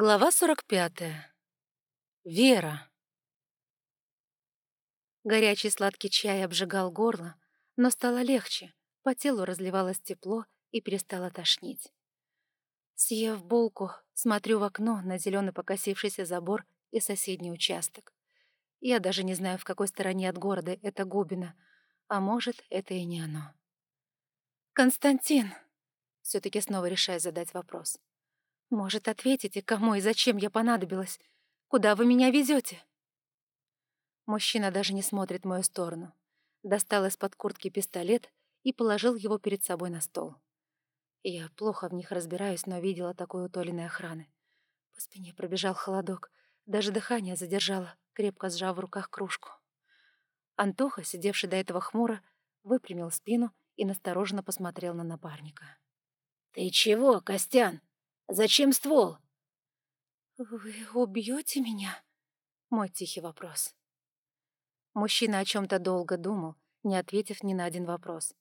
Глава 45. Вера. Горячий сладкий чай обжигал горло, но стало легче, по телу разливалось тепло и перестало тошнить. Съев булку, смотрю в окно на зеленый покосившийся забор и соседний участок. Я даже не знаю, в какой стороне от города это Губина, а может, это и не оно. «Константин!» — все-таки снова решаю задать вопрос. Может, ответите, кому и зачем я понадобилась? Куда вы меня везете? Мужчина даже не смотрит в мою сторону. Достал из-под куртки пистолет и положил его перед собой на стол. Я плохо в них разбираюсь, но видела такой утоленной охраны. По спине пробежал холодок, даже дыхание задержало, крепко сжав в руках кружку. Антоха, сидевший до этого хмуро, выпрямил спину и настороженно посмотрел на напарника. «Ты чего, Костян?» Зачем ствол?» «Вы убьете меня?» — мой тихий вопрос. Мужчина о чем то долго думал, не ответив ни на один вопрос.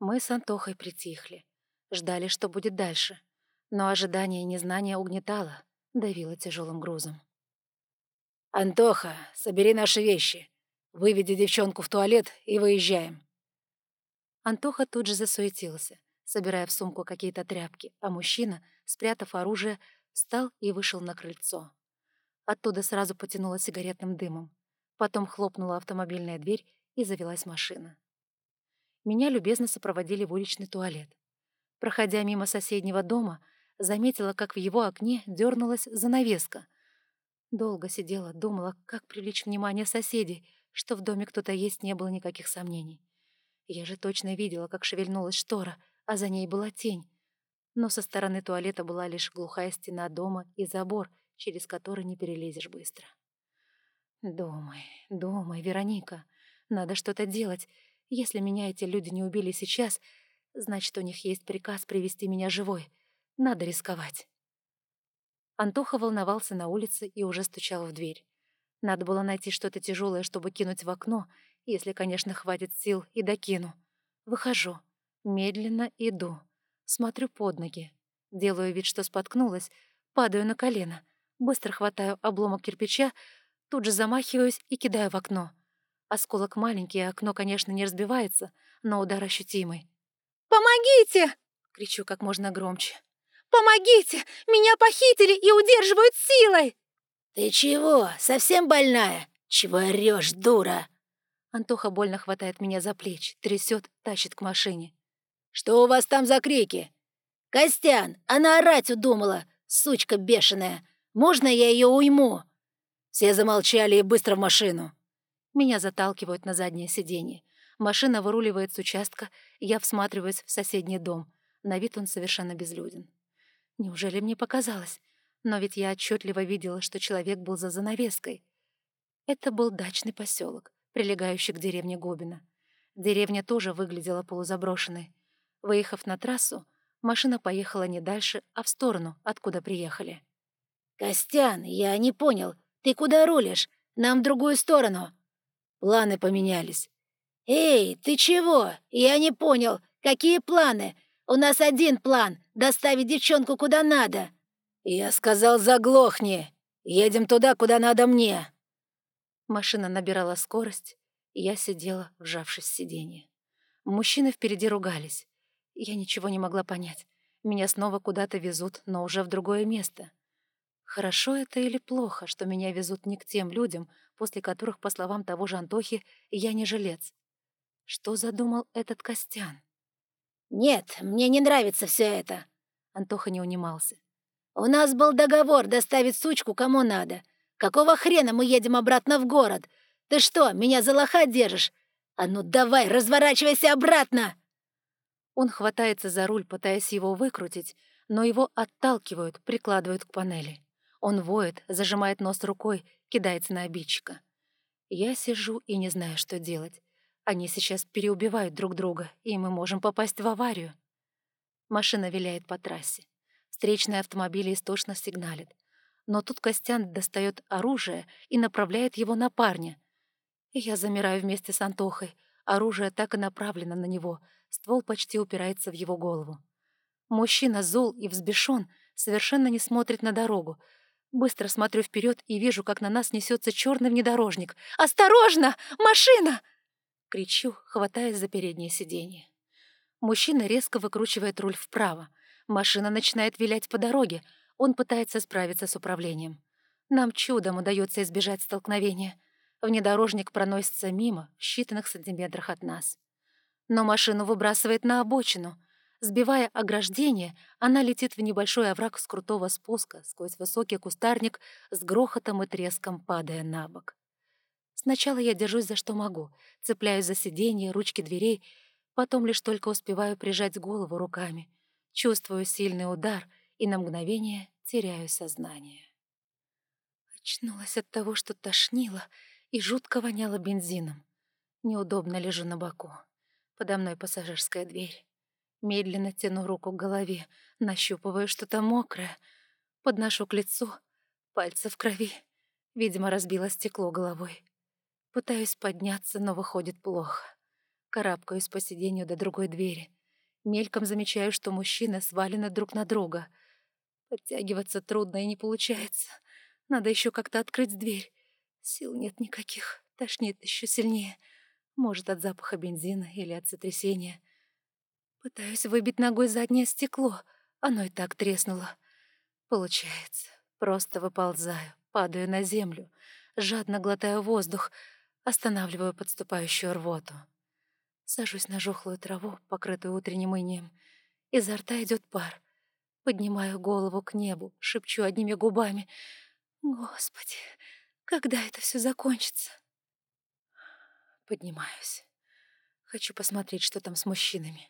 Мы с Антохой притихли, ждали, что будет дальше, но ожидание и незнание угнетало, давило тяжелым грузом. «Антоха, собери наши вещи, выведи девчонку в туалет и выезжаем». Антоха тут же засуетился, собирая в сумку какие-то тряпки, а мужчина, спрятав оружие, встал и вышел на крыльцо. Оттуда сразу потянуло сигаретным дымом. Потом хлопнула автомобильная дверь, и завелась машина. Меня любезно сопроводили в уличный туалет. Проходя мимо соседнего дома, заметила, как в его окне дернулась занавеска. Долго сидела, думала, как привлечь внимание соседей, что в доме кто-то есть, не было никаких сомнений. Я же точно видела, как шевельнулась штора — а за ней была тень. Но со стороны туалета была лишь глухая стена дома и забор, через который не перелезешь быстро. «Думай, думай, Вероника, надо что-то делать. Если меня эти люди не убили сейчас, значит, у них есть приказ привести меня живой. Надо рисковать». Антоха волновался на улице и уже стучал в дверь. Надо было найти что-то тяжелое, чтобы кинуть в окно, если, конечно, хватит сил, и докину. Выхожу. Медленно иду. Смотрю под ноги. Делаю вид, что споткнулась. Падаю на колено. Быстро хватаю обломок кирпича, тут же замахиваюсь и кидаю в окно. Осколок маленький, окно, конечно, не разбивается, но удар ощутимый. «Помогите!» — кричу как можно громче. «Помогите! Меня похитили и удерживают силой!» «Ты чего? Совсем больная? Чего орёшь, дура?» Антоха больно хватает меня за плечи, трясет, тащит к машине. «Что у вас там за крики?» «Костян, она орать удумала, сучка бешеная. Можно я ее уйму?» Все замолчали и быстро в машину. Меня заталкивают на заднее сиденье. Машина выруливает с участка, я всматриваюсь в соседний дом. На вид он совершенно безлюден. Неужели мне показалось? Но ведь я отчетливо видела, что человек был за занавеской. Это был дачный поселок, прилегающий к деревне Гобина. Деревня тоже выглядела полузаброшенной. Выехав на трассу, машина поехала не дальше, а в сторону, откуда приехали. «Костян, я не понял, ты куда рулишь? Нам в другую сторону». Планы поменялись. «Эй, ты чего? Я не понял. Какие планы? У нас один план — доставить девчонку куда надо». «Я сказал, заглохни. Едем туда, куда надо мне». Машина набирала скорость, я сидела, вжавшись в сиденье. Мужчины впереди ругались. Я ничего не могла понять. Меня снова куда-то везут, но уже в другое место. Хорошо это или плохо, что меня везут не к тем людям, после которых, по словам того же Антохи, я не жилец? Что задумал этот Костян? «Нет, мне не нравится все это», — Антоха не унимался. «У нас был договор доставить сучку кому надо. Какого хрена мы едем обратно в город? Ты что, меня за лоха держишь? А ну давай, разворачивайся обратно!» Он хватается за руль, пытаясь его выкрутить, но его отталкивают, прикладывают к панели. Он воет, зажимает нос рукой, кидается на обидчика. Я сижу и не знаю, что делать. Они сейчас переубивают друг друга, и мы можем попасть в аварию. Машина виляет по трассе. Встречные автомобили истошно сигналят. Но тут Костян достает оружие и направляет его на парня. Я замираю вместе с Антохой. Оружие так и направлено на него — ствол почти упирается в его голову. Мужчина зол и взбешен, совершенно не смотрит на дорогу. Быстро смотрю вперед и вижу, как на нас несется черный внедорожник. «Осторожно! Машина!» Кричу, хватаясь за переднее сиденье. Мужчина резко выкручивает руль вправо. Машина начинает вилять по дороге. Он пытается справиться с управлением. Нам чудом удается избежать столкновения. Внедорожник проносится мимо, в считанных сантиметрах от нас. Но машину выбрасывает на обочину — Сбивая ограждение, она летит в небольшой овраг с крутого спуска, сквозь высокий кустарник, с грохотом и треском падая на бок. Сначала я держусь за что могу, цепляюсь за сиденье, ручки дверей, потом лишь только успеваю прижать голову руками, чувствую сильный удар и на мгновение теряю сознание. Очнулась от того, что тошнило и жутко воняло бензином. Неудобно лежу на боку. Подо мной пассажирская дверь. Медленно тяну руку к голове, нащупываю что-то мокрое. Подношу к лицу, пальцы в крови. Видимо, разбило стекло головой. Пытаюсь подняться, но выходит плохо. Карабкаюсь по сиденью до другой двери. Мельком замечаю, что мужчины свалены друг на друга. Подтягиваться трудно и не получается. Надо еще как-то открыть дверь. Сил нет никаких, тошнит еще сильнее. Может, от запаха бензина или от сотрясения. Пытаюсь выбить ногой заднее стекло. Оно и так треснуло. Получается. Просто выползаю, падаю на землю, жадно глотаю воздух, останавливаю подступающую рвоту. Сажусь на жухлую траву, покрытую утренним инием. Изо рта идет пар. Поднимаю голову к небу, шепчу одними губами. «Господи, когда это все закончится?» Поднимаюсь. Хочу посмотреть, что там с мужчинами.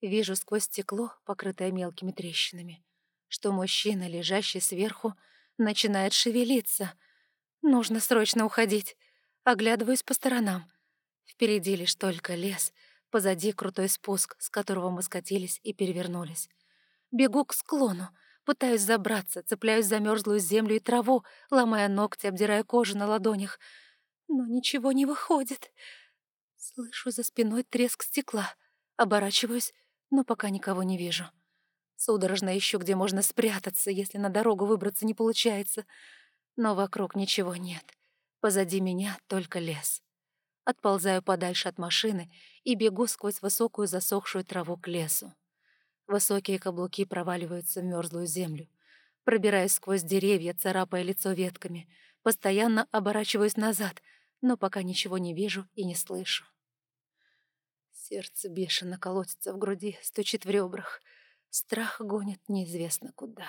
Вижу сквозь стекло, покрытое мелкими трещинами, что мужчина, лежащий сверху, начинает шевелиться. Нужно срочно уходить. Оглядываюсь по сторонам. Впереди лишь только лес, позади крутой спуск, с которого мы скатились и перевернулись. Бегу к склону, пытаюсь забраться, цепляюсь за мерзлую землю и траву, ломая ногти, обдирая кожу на ладонях. Но ничего не выходит. Слышу за спиной треск стекла. Оборачиваюсь но пока никого не вижу. Судорожно ищу, где можно спрятаться, если на дорогу выбраться не получается. Но вокруг ничего нет. Позади меня только лес. Отползаю подальше от машины и бегу сквозь высокую засохшую траву к лесу. Высокие каблуки проваливаются в мерзлую землю. Пробираюсь сквозь деревья, царапая лицо ветками. Постоянно оборачиваюсь назад, но пока ничего не вижу и не слышу. Сердце бешено колотится в груди, стучит в ребрах. Страх гонит неизвестно куда.